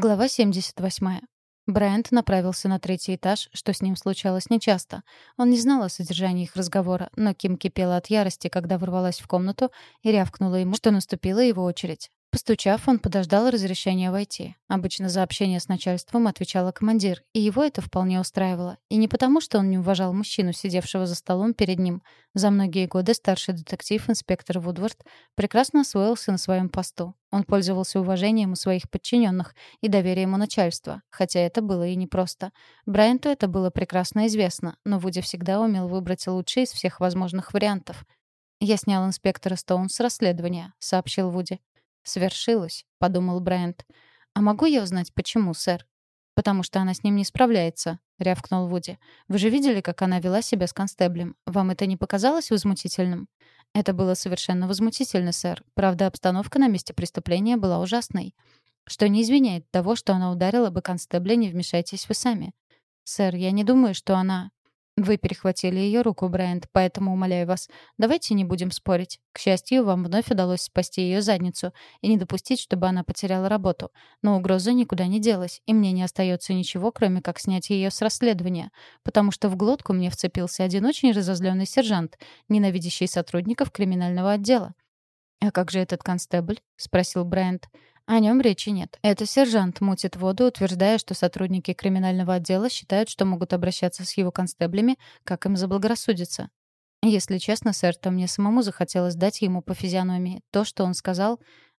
Глава 78. Брайант направился на третий этаж, что с ним случалось нечасто. Он не знал о содержании их разговора, но Ким кипела от ярости, когда ворвалась в комнату и рявкнула ему, что наступила его очередь. Постучав, он подождал разрешения войти. Обычно за общение с начальством отвечала командир, и его это вполне устраивало. И не потому, что он не уважал мужчину, сидевшего за столом перед ним. За многие годы старший детектив, инспектор Вудвард, прекрасно освоился на своем посту. Он пользовался уважением у своих подчиненных и доверием у начальства, хотя это было и непросто. Брайанту это было прекрасно известно, но Вуди всегда умел выбрать лучший из всех возможных вариантов. «Я снял инспектора Стоун с расследования», — сообщил Вуди. «Свершилось», — подумал Брайант. «А могу я узнать, почему, сэр?» «Потому что она с ним не справляется», — рявкнул Вуди. «Вы же видели, как она вела себя с констеблем? Вам это не показалось возмутительным?» «Это было совершенно возмутительно, сэр. Правда, обстановка на месте преступления была ужасной. Что не извиняет того, что она ударила бы констебля, не вмешайтесь вы сами. Сэр, я не думаю, что она...» Вы перехватили ее руку, Брайант, поэтому умоляю вас, давайте не будем спорить. К счастью, вам вновь удалось спасти ее задницу и не допустить, чтобы она потеряла работу. Но угроза никуда не делась, и мне не остается ничего, кроме как снять ее с расследования, потому что в глотку мне вцепился один очень разозленный сержант, ненавидящий сотрудников криминального отдела. «А как же этот констебль?» — спросил Брайант. О нем речи нет. Это сержант мутит воду, утверждая, что сотрудники криминального отдела считают, что могут обращаться с его констеблями, как им заблагорассудится. Если честно, сэр, то мне самому захотелось дать ему по физиономии. То, что он сказал,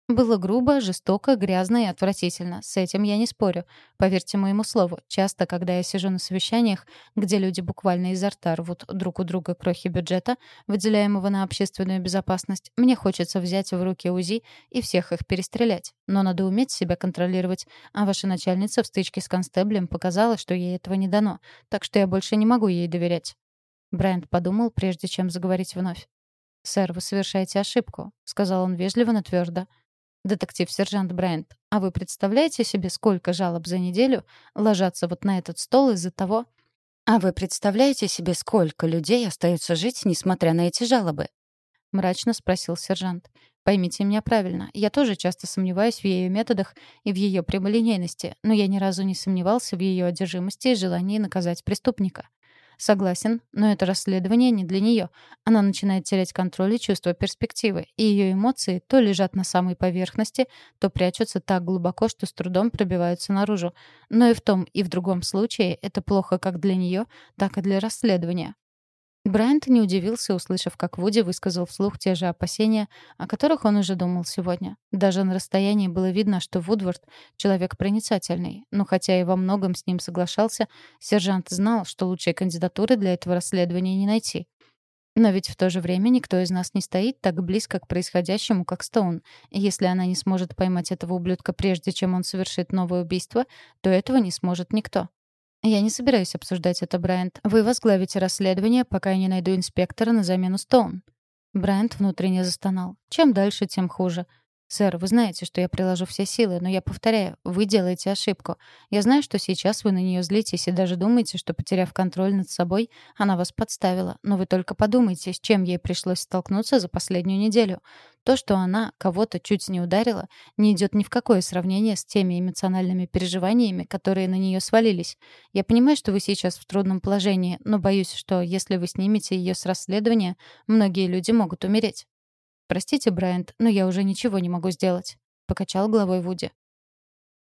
было грубо, жестоко, грязно и отвратительно. С этим я не спорю. Поверьте моему слову, часто, когда я сижу на совещаниях, где люди буквально изо рта рвут друг у друга крохи бюджета, выделяемого на общественную безопасность, мне хочется взять в руки УЗИ и всех их перестрелять. Но надо уметь себя контролировать. А ваша начальница в стычке с констеблем показала, что ей этого не дано. Так что я больше не могу ей доверять. Брайант подумал, прежде чем заговорить вновь. «Сэр, вы совершаете ошибку», — сказал он вежливо, но твердо. Детектив-сержант Брайант, а вы представляете себе, сколько жалоб за неделю ложатся вот на этот стол из-за того... А вы представляете себе, сколько людей остаются жить, несмотря на эти жалобы? Мрачно спросил сержант. Поймите меня правильно, я тоже часто сомневаюсь в ее методах и в ее прямолинейности, но я ни разу не сомневался в ее одержимости и желании наказать преступника. Согласен, но это расследование не для нее. Она начинает терять контроль и чувство перспективы, и ее эмоции то лежат на самой поверхности, то прячутся так глубоко, что с трудом пробиваются наружу. Но и в том, и в другом случае это плохо как для нее, так и для расследования. Брайант не удивился, услышав, как Вуди высказал вслух те же опасения, о которых он уже думал сегодня. Даже на расстоянии было видно, что Вудвард — человек проницательный. Но хотя и во многом с ним соглашался, сержант знал, что лучшей кандидатуры для этого расследования не найти. Но ведь в то же время никто из нас не стоит так близко к происходящему, как Стоун. Если она не сможет поймать этого ублюдка прежде, чем он совершит новое убийство, то этого не сможет никто. «Я не собираюсь обсуждать это, Брайант. Вы возглавите расследование, пока я не найду инспектора на замену Стоун». Брайант внутренне застонал. «Чем дальше, тем хуже. «Сэр, вы знаете, что я приложу все силы, но я повторяю, вы делаете ошибку. Я знаю, что сейчас вы на нее злитесь и даже думаете, что, потеряв контроль над собой, она вас подставила. Но вы только подумайте, с чем ей пришлось столкнуться за последнюю неделю. То, что она кого-то чуть не ударила, не идет ни в какое сравнение с теми эмоциональными переживаниями, которые на нее свалились. Я понимаю, что вы сейчас в трудном положении, но боюсь, что если вы снимете ее с расследования, многие люди могут умереть. «Простите, Брайант, но я уже ничего не могу сделать», — покачал головой Вуди.